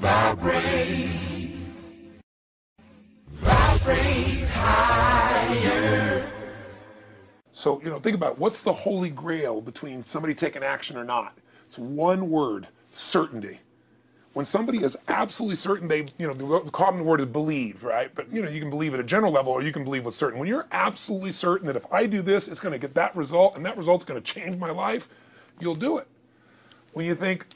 Vibrate. Vibrate higher. So, you know, think about it. what's the holy grail between somebody taking action or not? It's one word certainty. When somebody is absolutely certain, they, you know, the common word is believe, right? But, you know, you can believe at a general level or you can believe with certain. When you're absolutely certain that if I do this, it's going to get that result and that result's going to change my life, you'll do it. When you think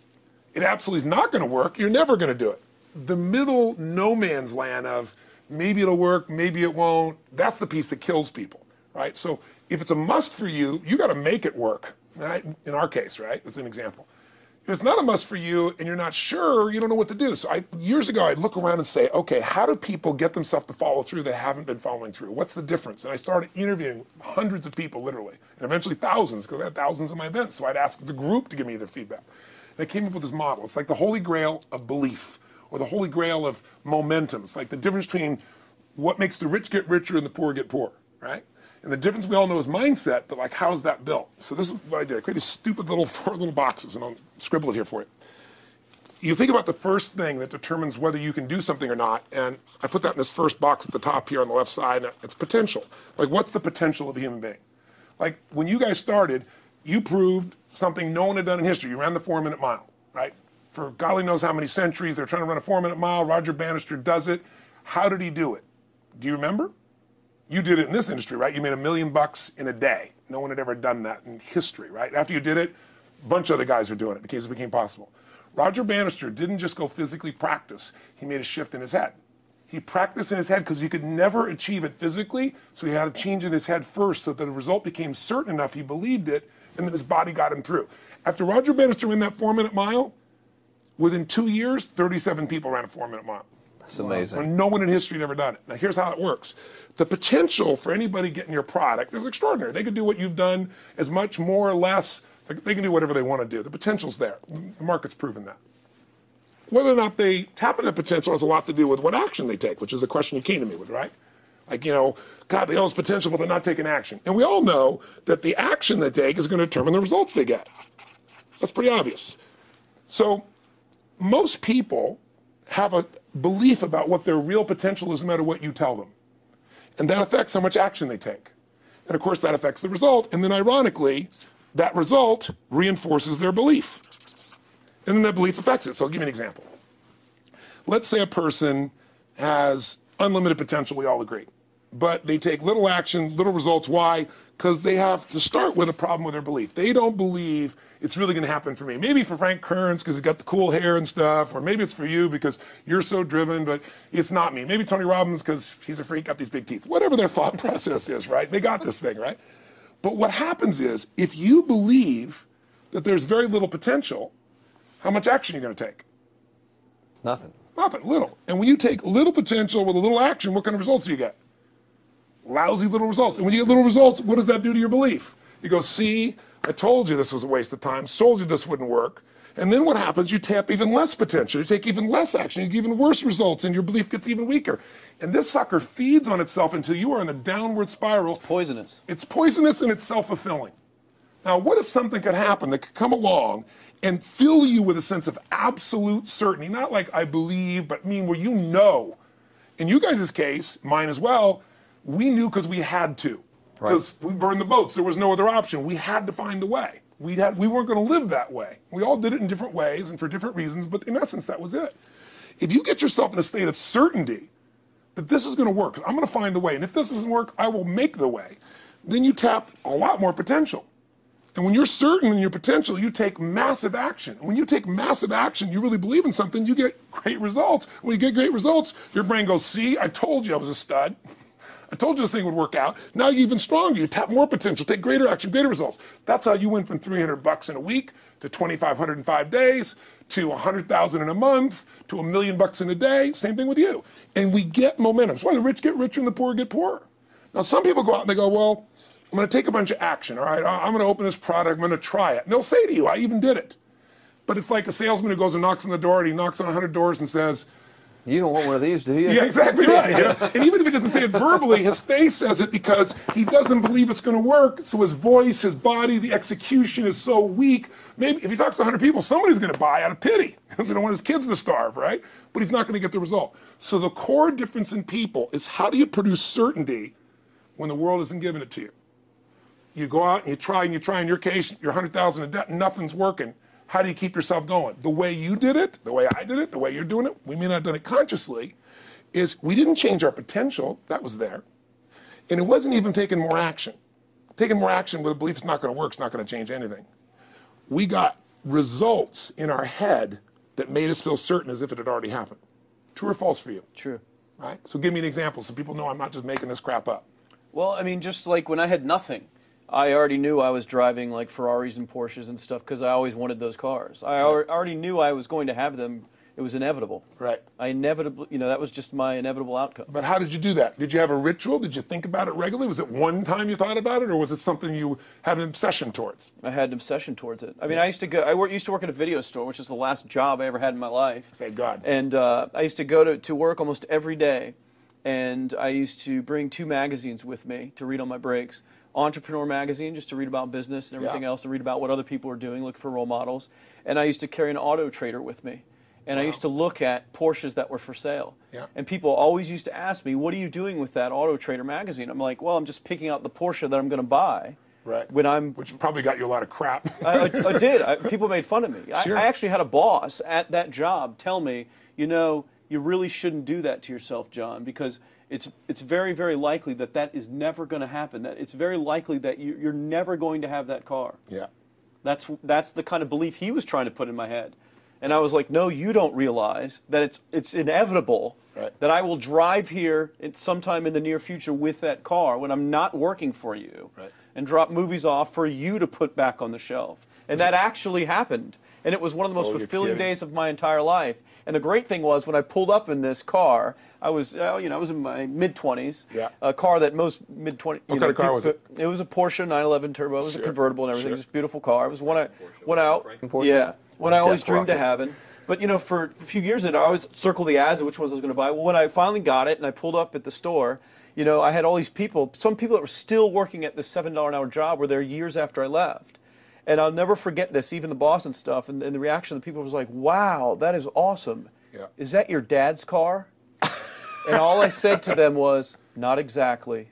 it absolutely is not going to work, you're never going to do it. The middle no man's land of maybe it'll work, maybe it won't, that's the piece that kills people, right? So if it's a must for you, you got to make it work, right? In our case, right? That's an example. If it's not a must for you and you're not sure, you don't know what to do. So I, years ago, I'd look around and say, okay, how do people get themselves to follow through that haven't been following through? What's the difference? And I started interviewing hundreds of people, literally, and eventually thousands, because I had thousands of my events. So I'd ask the group to give me their feedback. I came up with this model. It's like the holy grail of belief or the holy grail of momentum. It's like the difference between what makes the rich get richer and the poor get poor, right? And the difference we all know is mindset, but like, how's that built? So this is what I did. I created stupid little four little boxes, and I'll scribble it here for you. You think about the first thing that determines whether you can do something or not, and I put that in this first box at the top here on the left side. and It's potential. Like, what's the potential of a human being? Like, when you guys started, you proved something no one had done in history. You ran the four-minute mile, right? For golly knows how many centuries, they're trying to run a four-minute mile. Roger Bannister does it. How did he do it? Do you remember? You did it in this industry, right? You made a million bucks in a day. No one had ever done that in history, right? After you did it, a bunch of other guys are doing it because it became possible. Roger Bannister didn't just go physically practice, he made a shift in his head. He practiced in his head because he could never achieve it physically, so he had to change in his head first so that the result became certain enough he believed it, and then his body got him through. After Roger Bannister ran that four minute mile, within two years, 37 people ran a four minute mile. That's amazing. When no one in history had ever done it. Now, here's how it works the potential for anybody getting your product is extraordinary. They could do what you've done as much, more or less. They can do whatever they want to do. The potential's there. The market's proven that. Whether or not they tap into that potential has a lot to do with what action they take, which is the question you came to me with, right? Like, you know, God, they have potential, but they're not taking action. And we all know that the action they take is going to determine the results they get. That's pretty obvious. So, most people have a belief about what their real potential is no matter what you tell them. And that affects how much action they take. And of course, that affects the result. And then, ironically, that result reinforces their belief. And then that belief affects it. So I'll give you an example. Let's say a person has unlimited potential, we all agree. But they take little action, little results. Why? Because they have to start with a problem with their belief. They don't believe it's really going to happen for me. Maybe for Frank Kearns because he's got the cool hair and stuff, or maybe it's for you because you're so driven, but it's not me. Maybe Tony Robbins because he's a freak, got these big teeth. Whatever their thought process is, right? They got this thing, right? But what happens is if you believe that there's very little potential, how much action are you going to take? Nothing. Nothing, little. And when you take little potential with a little action, what kind of results do you get? Lousy little results. And when you get little results, what does that do to your belief? You go, see, I told you this was a waste of time, told you this wouldn't work. And then what happens? You tap even less potential. You take even less action. You get even worse results, and your belief gets even weaker. And this sucker feeds on itself until you are in a downward spiral. It's poisonous. It's poisonous and it's self fulfilling. Now, what if something could happen that could come along and fill you with a sense of absolute certainty? Not like I believe, but I mean where you know. In you guys' case, mine as well, we knew because we had to. Because right. we burned the boats. There was no other option. We had to find a way. We, had, we weren't going to live that way. We all did it in different ways and for different reasons, but in essence, that was it. If you get yourself in a state of certainty that this is going to work, I'm going to find the way, and if this doesn't work, I will make the way, then you tap a lot more potential. And when you're certain in your potential, you take massive action. When you take massive action, you really believe in something, you get great results. When you get great results, your brain goes, See, I told you I was a stud. I told you this thing would work out. Now you're even stronger. You tap more potential, take greater action, greater results. That's how you went from 300 bucks in a week to 2,500 in five days to 100,000 in a month to a million bucks in a day. Same thing with you. And we get momentum. That's why the rich get richer and the poor get poorer. Now some people go out and they go, well, I'm going to take a bunch of action. All right, I'm going to open this product. I'm going to try it. And they'll say to you, I even did it. But it's like a salesman who goes and knocks on the door and he knocks on 100 doors and says, You don't want one of these, do you? Yeah, exactly right. you know? And even if he doesn't say it verbally, his face says it because he doesn't believe it's going to work. So his voice, his body, the execution is so weak. Maybe if he talks to 100 people, somebody's going to buy out of pity. they don't want his kids to starve, right? But he's not going to get the result. So the core difference in people is how do you produce certainty when the world isn't giving it to you? You go out and you try and you try. In your case, you're 100,000 in debt and nothing's working. How do you keep yourself going? The way you did it, the way I did it, the way you're doing it, we may not have done it consciously, is we didn't change our potential. That was there. And it wasn't even taking more action. Taking more action with a belief it's not going to work, it's not going to change anything. We got results in our head that made us feel certain as if it had already happened. True or false for you? True. Right? So give me an example so people know I'm not just making this crap up. Well, I mean, just like when I had nothing, I already knew I was driving like Ferraris and Porsches and stuff because I always wanted those cars. I al- already knew I was going to have them. It was inevitable. Right. I inevitably, you know, that was just my inevitable outcome. But how did you do that? Did you have a ritual? Did you think about it regularly? Was it one time you thought about it, or was it something you had an obsession towards? I had an obsession towards it. I mean, I used to go. I wor- used to work at a video store, which is the last job I ever had in my life. Thank God. And uh, I used to go to, to work almost every day, and I used to bring two magazines with me to read on my breaks. Entrepreneur magazine, just to read about business and everything Yeah. else, to read about what other people are doing, look for role models. And I used to carry an auto trader with me. And I used to look at Porsches that were for sale. Yeah. And people always used to ask me, "What are you doing with that Auto Trader magazine?" I'm like, "Well, I'm just picking out the Porsche that I'm going to buy." Right. When I'm Which probably got you a lot of crap. I, I, I did. I, people made fun of me. I, Sure. I actually had a boss at that job tell me, you know, you really shouldn't do that to yourself, John, because it's it's very very likely that that is never going to happen. That it's very likely that you, you're never going to have that car. yeah. That's that's the kind of belief he was trying to put in my head. And I was like, no, you don't realize that it's it's inevitable Right. that I will drive here at sometime in the near future with that car when I'm not working for you Right. and drop movies off for you to put back on the shelf. And that actually happened. And it was one of the most Oh, fulfilling days of my entire life. And the great thing was when I pulled up in this car, I was, uh, you know, I was in my mid 20s. Yeah. A car that most mid 20s. What kind of car was it? It was a Porsche 911 Turbo. It was Sure, a convertible and everything. sure. Just a beautiful car. It was one I, one I, Porsche? yeah, one I always Death dreamed of rocket. having. But you know, for a few years, I always circled the ads of which ones I was going to buy. Well, when I finally got it and I pulled up at the store, you know, I had all these people. Some people that were still working at the seven dollar an hour job were there years after I left. And I'll never forget this, even the boss and stuff, and, and the reaction of the people was like, "Wow, that is awesome! Yeah. Is that your dad's car?" And all I said to them was, "Not exactly."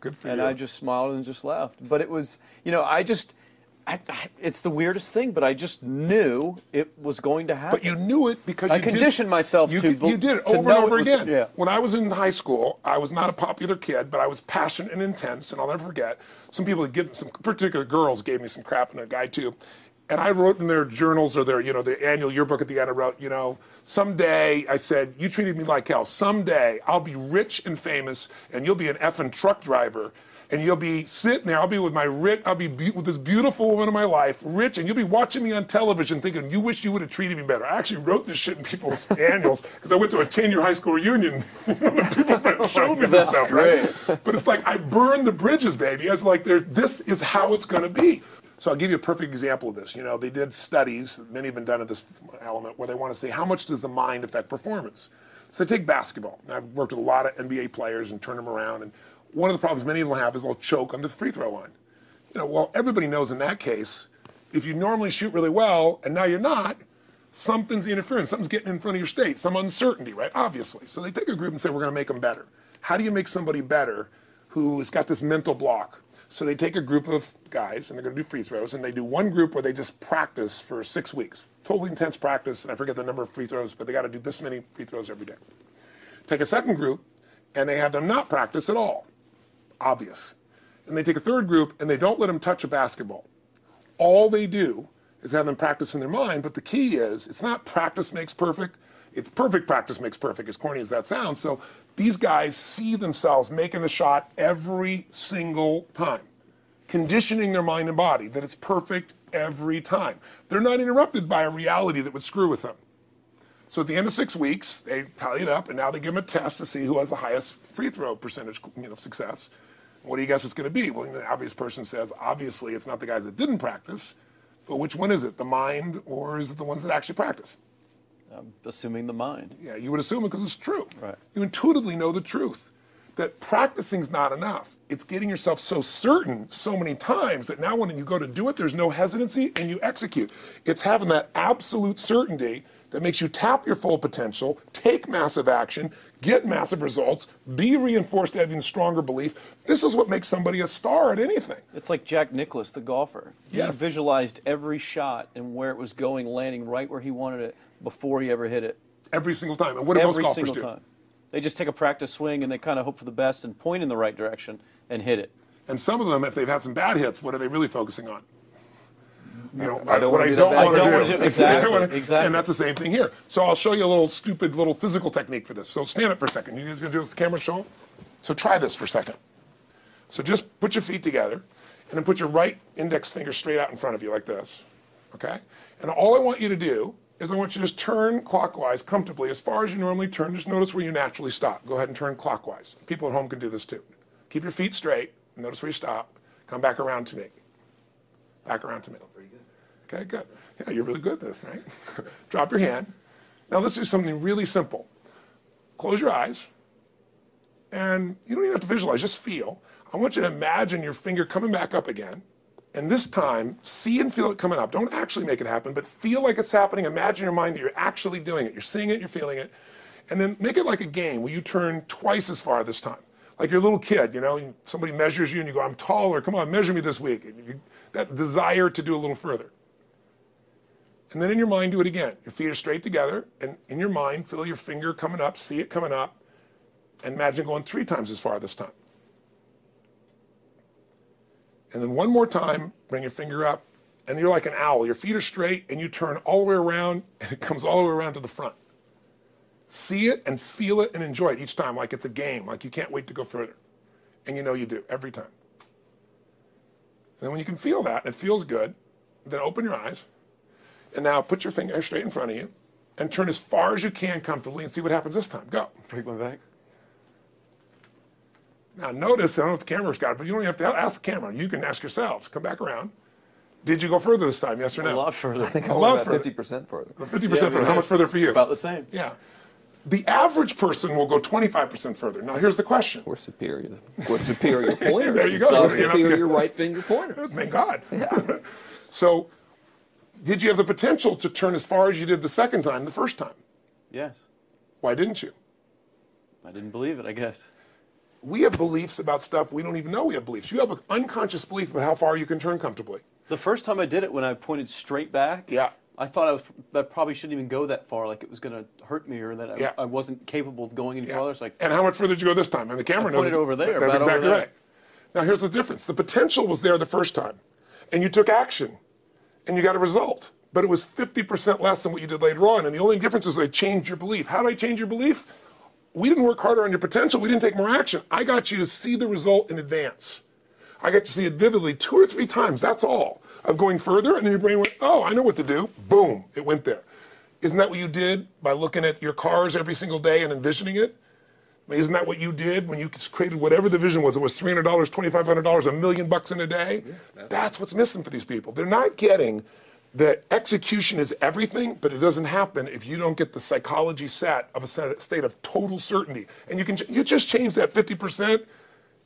Good for and you. I just smiled and just left. But it was, you know, I just, I, I, it's the weirdest thing, but I just knew it was going to happen. But you knew it because I you did- conditioned myself you, to You did it over and over it was- again. yeah. When I was in high school, I was not a popular kid, but I was passionate and intense, and I'll never forget. Some people, give some particular girls, gave me some crap, and a guy too. And I wrote in their journals or their, you know, their annual yearbook at the end. I wrote, you know, someday I said you treated me like hell. Someday I'll be rich and famous, and you'll be an effing truck driver and you'll be sitting there. I'll be with my rich. I'll be be- with this beautiful woman of my life, rich, and you'll be watching me on television, thinking, "You wish you would have treated me better." I actually wrote this shit in people's annuals because I went to a ten-year high school reunion. people showed me this stuff, right? But it's like I burned the bridges, baby. I was like, there, "This is how it's going to be." So I'll give you a perfect example of this. You know, they did studies, many have been done at this element, where they want to say how much does the mind affect performance. So take basketball. And I've worked with a lot of NBA players and turned them around. And one of the problems many of them have is they'll choke on the free throw line. You know, well, everybody knows in that case, if you normally shoot really well and now you're not, something's interfering, something's getting in front of your state, some uncertainty, right? Obviously. So they take a group and say, we're going to make them better. How do you make somebody better who's got this mental block? So they take a group of guys and they're going to do free throws, and they do one group where they just practice for six weeks, totally intense practice, and I forget the number of free throws, but they got to do this many free throws every day. Take a second group, and they have them not practice at all, obvious. And they take a third group, and they don't let them touch a basketball. All they do is have them practice in their mind, but the key is it's not practice makes perfect. It's perfect practice makes perfect, as corny as that sounds. So these guys see themselves making the shot every single time, conditioning their mind and body that it's perfect every time. They're not interrupted by a reality that would screw with them. So at the end of six weeks, they tally it up, and now they give them a test to see who has the highest free throw percentage you know, success. What do you guess it's going to be? Well, the obvious person says, obviously, it's not the guys that didn't practice, but which one is it? The mind, or is it the ones that actually practice? I'm assuming the mind. Yeah, you would assume it because it's true. Right. You intuitively know the truth. That practicing's not enough. It's getting yourself so certain so many times that now when you go to do it, there's no hesitancy and you execute. It's having that absolute certainty that makes you tap your full potential, take massive action, get massive results, be reinforced having stronger belief. This is what makes somebody a star at anything. It's like Jack Nicklaus, the golfer. Yes. He visualized every shot and where it was going, landing right where he wanted it before he ever hit it. Every single time. And what do most golfers single do? time. They just take a practice swing and they kind of hope for the best and point in the right direction and hit it. And some of them, if they've had some bad hits, what are they really focusing on? You know, I don't what I don't want hit. I don't to do. do- exactly, exactly. And that's the same thing here. So I'll show you a little stupid little physical technique for this. So stand up for a second. You guys gonna do this camera show? So try this for a second. So just put your feet together, and then put your right index finger straight out in front of you like this. Okay? And all I want you to do is I want you to just turn clockwise comfortably as far as you normally turn. Just notice where you naturally stop. Go ahead and turn clockwise. People at home can do this too. Keep your feet straight. Notice where you stop. Come back around to me. Back around to me. Okay, good. Yeah, you're really good at this, right? Drop your hand. Now let's do something really simple. Close your eyes. And you don't even have to visualize, just feel. I want you to imagine your finger coming back up again. And this time, see and feel it coming up. Don't actually make it happen, but feel like it's happening. Imagine in your mind that you're actually doing it. You're seeing it, you're feeling it. And then make it like a game where you turn twice as far this time. Like you're a little kid, you know, somebody measures you and you go, I'm taller, come on, measure me this week. You, that desire to do a little further. And then in your mind, do it again. Your feet are straight together, and in your mind, feel your finger coming up, see it coming up, and imagine going three times as far this time. And then one more time, bring your finger up, and you're like an owl. Your feet are straight, and you turn all the way around, and it comes all the way around to the front. See it and feel it and enjoy it each time, like it's a game, like you can't wait to go further. And you know you do every time. And then when you can feel that, and it feels good, then open your eyes, and now put your finger straight in front of you, and turn as far as you can comfortably, and see what happens this time. Go. Break my back. Now notice, I don't know if the camera's got it, but you don't even have to ask the camera. You can ask yourselves. Come back around. Did you go further this time? Yes or no? A lot further. I think A I lot went about further. 50% further. 50% Yeah, further. How much further for you? About the same. Yeah. The average person will go 25% further. Now here's the question. We're superior. We're superior pointers. There you go. It's all You know, superior yeah. right finger pointers. Thank God. Yeah. so, did you have the potential to turn as far as you did the second time, the first time? Yes. Why didn't you? I didn't believe it, I guess. We have beliefs about stuff we don't even know we have beliefs. You have an unconscious belief about how far you can turn comfortably. The first time I did it, when I pointed straight back, Yeah. I thought I was that probably shouldn't even go that far, like it was going to hurt me, or that I, Yeah. I wasn't capable of going any Yeah. farther. It's like and how much further did you go this time? And the camera I knows it. over there, That's exactly there. right. Now here's the difference. The potential was there the first time, and you took action, and you got a result. But it was 50% less than what you did later on. And the only difference is they changed your belief. How did I change your belief? We didn't work harder on your potential. We didn't take more action. I got you to see the result in advance. I got to see it vividly two or three times. That's all. Of going further, and then your brain went, "Oh, I know what to do." Boom, it went there. Isn't that what you did by looking at your cars every single day and envisioning it? I mean, Isn't that what you did when you created whatever the vision was? It was three hundred dollars, twenty five hundred dollars, a million bucks in a day. That's what's missing for these people. They're not getting that execution is everything, but it doesn't happen if you don't get the psychology set of a set- state of total certainty. And you can you just change that fifty percent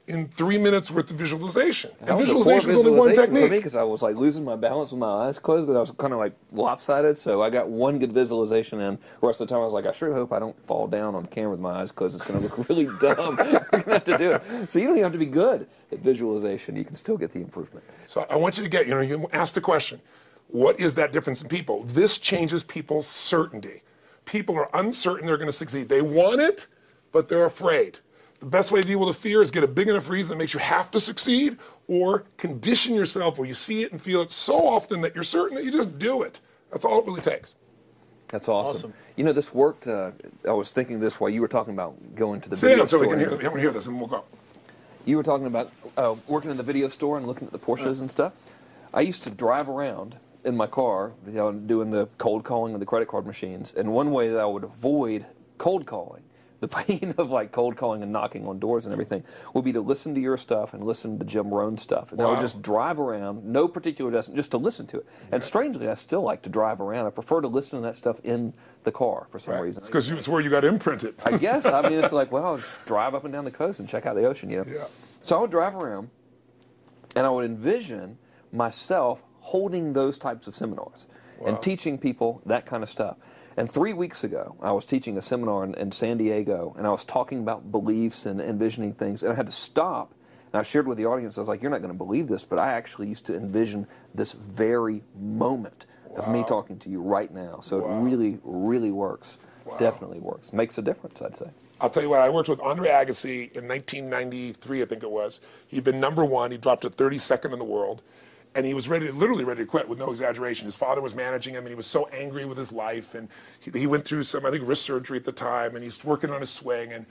in three minutes worth of visualization. And That visualization is only one technique. because I was like losing my balance with my eyes closed because I was kind of like lopsided. So I got one good visualization in. The rest of the time I was like, I sure hope I don't fall down on camera with my eyes closed. It's going to look really dumb. Going to have to do it. So you don't even have to be good at visualization. You can still get the improvement. So I want you to get, you know, you ask the question, what is that difference in people? This changes people's certainty. People are uncertain they're going to succeed. They want it, but they're afraid. The best way to deal with a fear is get a big enough reason that makes you have to succeed, or condition yourself where you see it and feel it so often that you're certain that you just do it. That's all it really takes. That's awesome. Awesome. You know, this worked. Uh, I was thinking this while you were talking about going to the Sit video down so we store. can hear, I want to hear this and we'll go. You were talking about uh, working in the video store and looking at the Porsches and stuff. I used to drive around in my car, you know, doing the cold calling of the credit card machines. And one way that I would avoid cold calling the pain of like cold calling and knocking on doors and everything would be to listen to your stuff and listen to Jim Rohn stuff. And I would just drive around, no particular destination, just to listen to it. And strangely, I still like to drive around. I prefer to listen to that stuff in the car for some Right. reason. It's because it's where you got imprinted. I guess. I mean, it's like, well, just drive up and down the coast and check out the ocean, you know? Yeah. So I would drive around and I would envision myself holding those types of seminars and teaching people that kind of stuff. And three weeks ago, I was teaching a seminar in, in San Diego and I was talking about beliefs and envisioning things. And I had to stop and I shared with the audience, I was like, you're not going to believe this, but I actually used to envision this very moment of me talking to you right now. So Wow. it really, really works. Wow. Definitely works. Makes a difference, I'd say. I'll tell you what, I worked with Andre Agassi in 1993, I think it was. He'd been number one. He dropped to 32nd in the world. And he was ready, to, literally ready to quit with no exaggeration. His father was managing him, and he was so angry with his life. And he, he went through some, I think, wrist surgery at the time, and he's working on his swing. And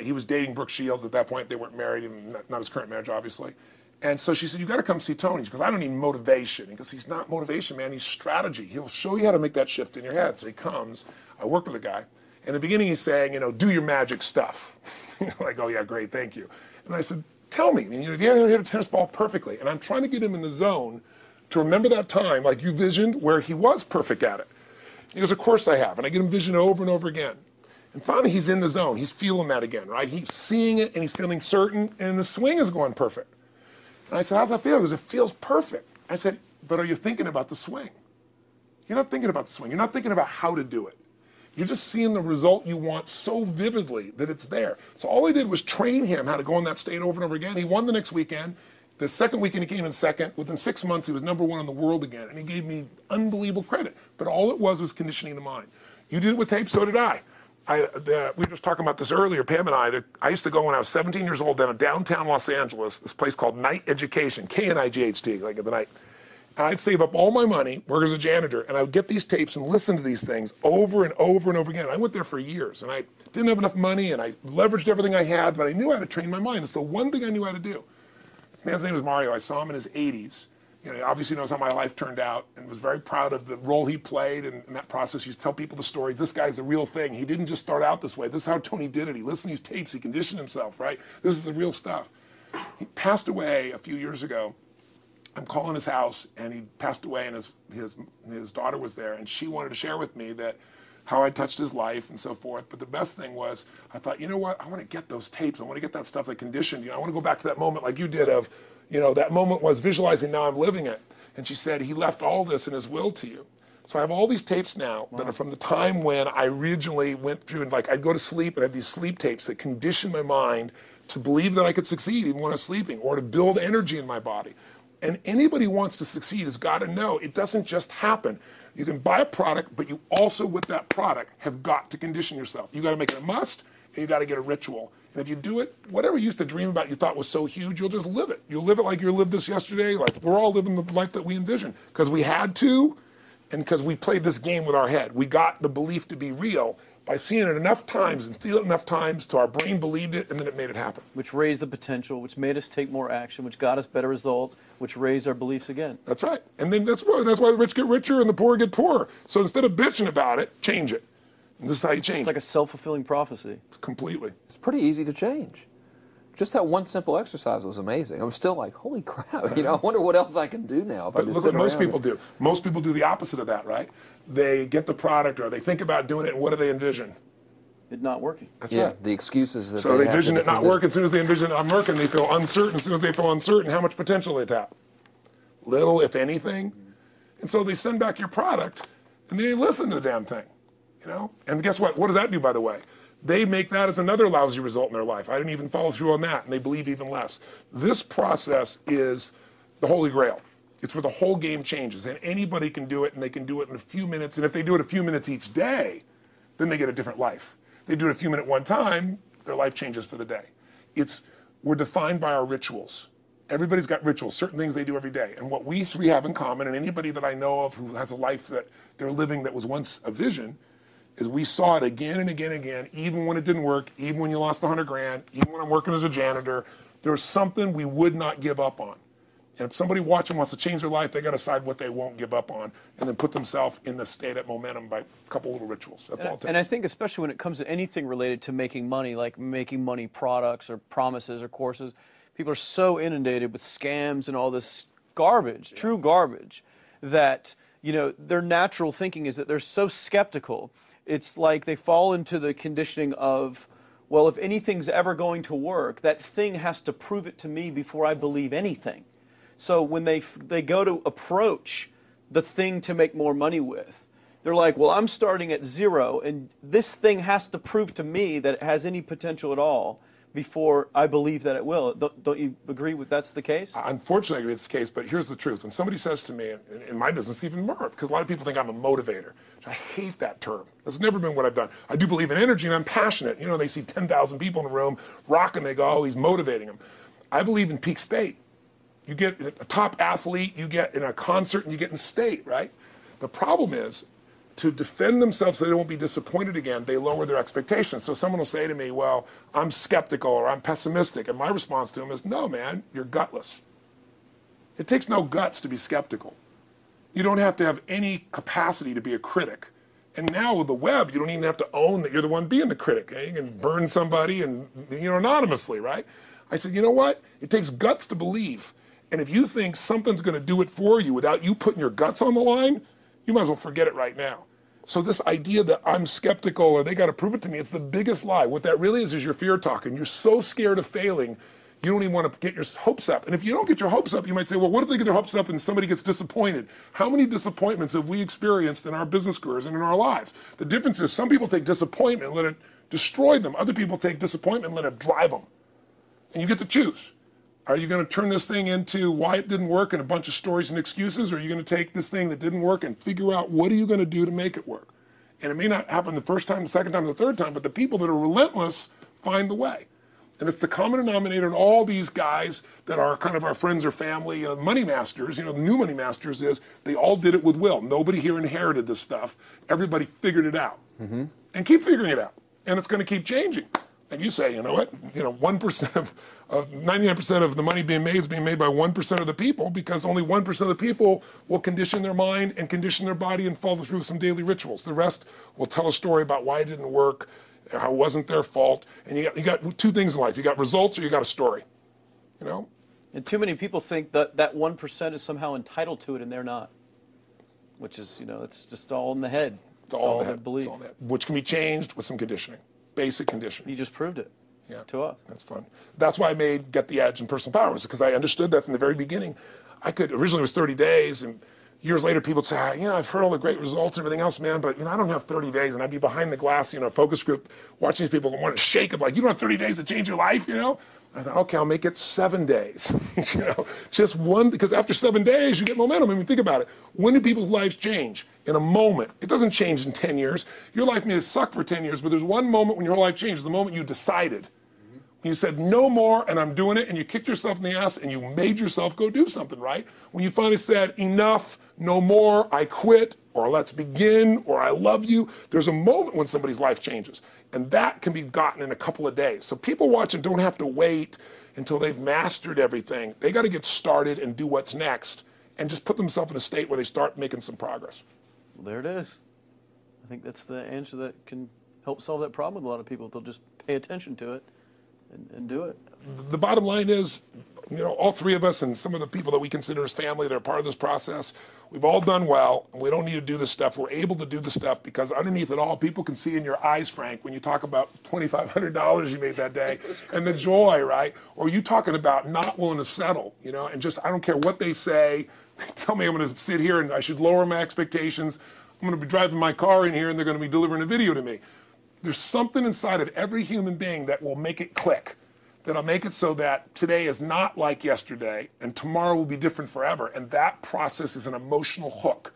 he was dating Brooke Shields at that point. They weren't married, and not, not his current marriage, obviously. And so she said, "You got to come see Tony." Goes, "I don't need motivation." Goes, "He's not motivation, man. He's strategy. He'll show you how to make that shift in your head." So he comes. I work with the guy. In the beginning, he's saying, "You know, do your magic stuff." like, "Oh yeah, great, thank you." And I said, "Tell me, I mean, if you hit a tennis ball perfectly?" And I'm trying to get him in the zone to remember that time, like you visioned, where he was perfect at it. He goes, "Of course I have," and I get him vision over and over again. And finally, he's in the zone. He's feeling that again, right? He's seeing it and he's feeling certain, and the swing is going perfect. And I said, How's that feel? He goes, It feels perfect. I said, But are you thinking about the swing? You're not thinking about the swing. You're not thinking about how to do it. You're just seeing the result you want so vividly that it's there. So all I did was train him how to go in that state over and over again. He won the next weekend. The second weekend, he came in second. Within six months, he was number one in the world again. And he gave me unbelievable credit. But all it was was conditioning the mind. You did it with tape, so did I. I, the, we were just talking about this earlier, Pam and I. The, I used to go when I was 17 years old down in downtown Los Angeles, this place called Knight Education, K N I G H T, like at the night. And I'd save up all my money, work as a janitor, and I would get these tapes and listen to these things over and over and over again. I went there for years, and I didn't have enough money, and I leveraged everything I had, but I knew how to train my mind. It's the one thing I knew how to do. This man's name was Mario. I saw him in his 80s. You know, he obviously knows how my life turned out and was very proud of the role he played in, in that process. To tell people the story. This guy's the real thing. He didn't just start out this way. This is how Tony did it. He listened to these tapes. He conditioned himself, right? This is the real stuff. He passed away a few years ago. I'm calling his house, and he passed away, and his, his, his daughter was there, and she wanted to share with me that how I touched his life and so forth. But the best thing was, I thought, you know what? I want to get those tapes. I want to get that stuff that conditioned you. I want to go back to that moment like you did of, you know, that moment was visualizing, now I'm living it. And she said, he left all this in his will to you. So I have all these tapes now that are from the time when I originally went through and like I'd go to sleep and I had these sleep tapes that conditioned my mind to believe that I could succeed even when I was sleeping or to build energy in my body. And anybody who wants to succeed has got to know it doesn't just happen. You can buy a product, but you also, with that product, have got to condition yourself. You got to make it a must, and you got to get a ritual. And if you do it, whatever you used to dream about, you thought was so huge, you'll just live it. You'll live it like you lived this yesterday. Like we're all living the life that we envision because we had to, and because we played this game with our head. We got the belief to be real by seeing it enough times and feel it enough times till our brain believed it, and then it made it happen. which raised the potential, which made us take more action, which got us better results, which raised our beliefs again. That's right. And then that's why that's why the rich get richer and the poor get poorer. So instead of bitching about it, change it. And this is how you change It's like a self-fulfilling prophecy. completely. It's pretty easy to change. Just that one simple exercise was amazing. I'm still like, holy crap! You know, I wonder what else I can do now. If I But just look what most people and- do. Most people do the opposite of that, right? They get the product or they think about doing it, and what do they envision? It not working. That's Yeah, right. the excuses that So they have envision to it not defend working. As soon as they envision it not working, they feel uncertain. As soon as they feel uncertain, how much potential they tap? Little, if anything. And so they send back your product, and they didn't listen to the damn thing. You know? And guess what? What does that do, by the way? They make that as another lousy result in their life. I didn't even follow through on that, and they believe even less. This process is the holy grail. It's where the whole game changes, and anybody can do it, and they can do it in a few minutes. And if they do it a few minutes each day, then they get a different life. They do it a few minutes one time, their life changes for the day. It's we're defined by our rituals. Everybody's got rituals, certain things they do every day. And what we three have in common, and anybody that I know of who has a life that they're living that was once a vision, is we saw it again and again and again, even when it didn't work, even when you lost 100 grand, even when I'm working as a janitor, there was something we would not give up on. And if somebody watching wants to change their life, they got to decide what they won't give up on, and then put themselves in the state at momentum by a couple little rituals. That's all it takes. And I think, especially when it comes to anything related to making money, like making money products or promises or courses, people are so inundated with scams and all this garbage, true garbage, that you know their natural thinking is that they're so skeptical. It's like they fall into the conditioning of, well, if anything's ever going to work, that thing has to prove it to me before I believe anything. So when they they go to approach the thing to make more money with, they're like, "Well, I'm starting at zero, and this thing has to prove to me that it has any potential at all before I believe that it will." Don't, you agree with that's the case? Uh, unfortunately, it's the case, but here's the truth. When somebody says to me, in, in my business, even more, because a lot of people think I'm a motivator. I hate that term. That's never been what I've done. I do believe in energy and I'm passionate. You know, they see 10,000 people in the room rocking, they go, oh, he's motivating them. I believe in peak state. You get a top athlete, you get in a concert, and you get in state, right? The problem is, to defend themselves so they won't be disappointed again, they lower their expectations. So someone will say to me, Well, I'm skeptical or I'm pessimistic. And my response to them is, No, man, you're gutless. It takes no guts to be skeptical. You don't have to have any capacity to be a critic. And now with the web, you don't even have to own that you're the one being the critic. eh? You can burn somebody and you know anonymously, right? I said, you know what? It takes guts to believe. And if you think something's going to do it for you without you putting your guts on the line, you might as well forget it right now. So this idea that I'm skeptical or they got to prove it to me, it's the biggest lie. What that really is is your fear talking. You're so scared of failing, you don't even want to get your hopes up. And if you don't get your hopes up, you might say, well, what if they get their hopes up and somebody gets disappointed? How many disappointments have we experienced in our business careers and in our lives? The difference is some people take disappointment and let it destroy them. Other people take disappointment and let it drive them. And you get to choose. Are you going to turn this thing into why it didn't work and a bunch of stories and excuses? Or are you going to take this thing that didn't work and figure out what are you going to do to make it work? And it may not happen the first time, the second time, the third time, but the people that are relentless find the way. And it's the common denominator in all these guys that are kind of our friends or family, you know, money masters, you know, the new money masters is they all did it with will. Nobody here inherited this stuff. Everybody figured it out. Mm-hmm. And keep figuring it out. And it's going to keep changing. And you say, you know what? You know, 1% of, of 99% of the money being made is being made by 1% of the people because only 1% of the people will condition their mind and condition their body and follow through with some daily rituals. The rest will tell a story about why it didn't work, how it wasn't their fault. And you got, you got two things in life. You got results or you got a story. You know? And too many people think that that one percent is somehow entitled to it, and they're not. Which is, you know, it's just all in the head. It's all, in the head. believe. It's all in the head. Which can be changed with some conditioning. Basic condition. You just proved it. Yeah. To us. That's fun. That's why I made Get the Edge and Personal Powers because I understood that from the very beginning. I could originally it was 30 days, and years later people would say, "Ah, you know, I've heard all the great results and everything else, man, but you know, I don't have 30 days, and I'd be behind the glass, you know, focus group, watching these people want to shake it like, you don't have 30 days to change your life, you know. I thought, okay, I'll make it seven days. you know, just one because after seven days you get momentum. I mean, think about it. When do people's lives change? In a moment. It doesn't change in 10 years. Your life may have sucked for 10 years, but there's one moment when your life changes. The moment you decided. You said no more and I'm doing it and you kicked yourself in the ass and you made yourself go do something, right? When you finally said enough, no more, I quit, or let's begin, or I love you, there's a moment when somebody's life changes. And that can be gotten in a couple of days. So people watching don't have to wait until they've mastered everything. They got to get started and do what's next and just put themselves in a state where they start making some progress. Well, there it is. I think that's the answer that can help solve that problem with a lot of people. If they'll just pay attention to it and, and do it. the bottom line is, you know, all three of us and some of the people that we consider as family that are part of this process, we've all done well, and we don't need to do this stuff. We're able to do the stuff because underneath it all, people can see in your eyes, Frank, when you talk about $2,500 you made that day and the joy, right? Or you talking about not willing to settle, you know, and just, I don't care what they say. They tell me I'm going to sit here and I should lower my expectations. I'm going to be driving my car in here and they're going to be delivering a video to me. There's something inside of every human being that will make it click that'll make it so that today is not like yesterday and tomorrow will be different forever. And that process is an emotional hook.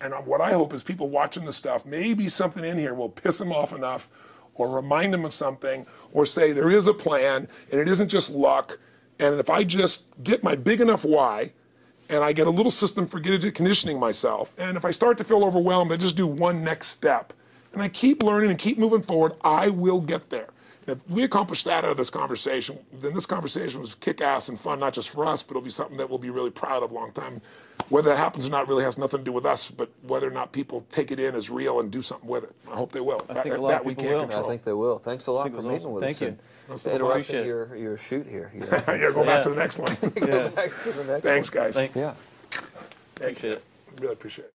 And what I hope is people watching the stuff, maybe something in here will piss them off enough or remind them of something or say there is a plan and it isn't just luck. And if I just get my big enough why and I get a little system for getting conditioning myself, and if I start to feel overwhelmed, I just do one next step. And I keep learning and keep moving forward, I will get there. If we accomplish that out of this conversation, then this conversation was kick ass and fun, not just for us, but it'll be something that we'll be really proud of a long time. Whether that happens or not really has nothing to do with us, but whether or not people take it in as real and do something with it. I hope they will. I that think a lot that of we people can't will. I think they will. Thanks a lot for was meeting awesome. with Thank us. you. and That's what I'm Interrupting your, your shoot here. You know. yeah, go back Yeah. to the next one. Yeah. Back to the next Thanks, one. guys. Thanks. Yeah. Thank Appreciate you. it. Really appreciate it.